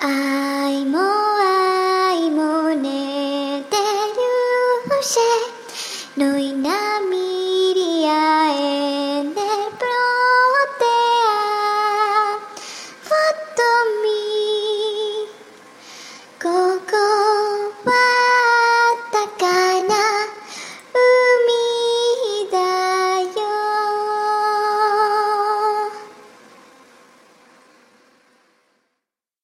愛も愛も寝てるし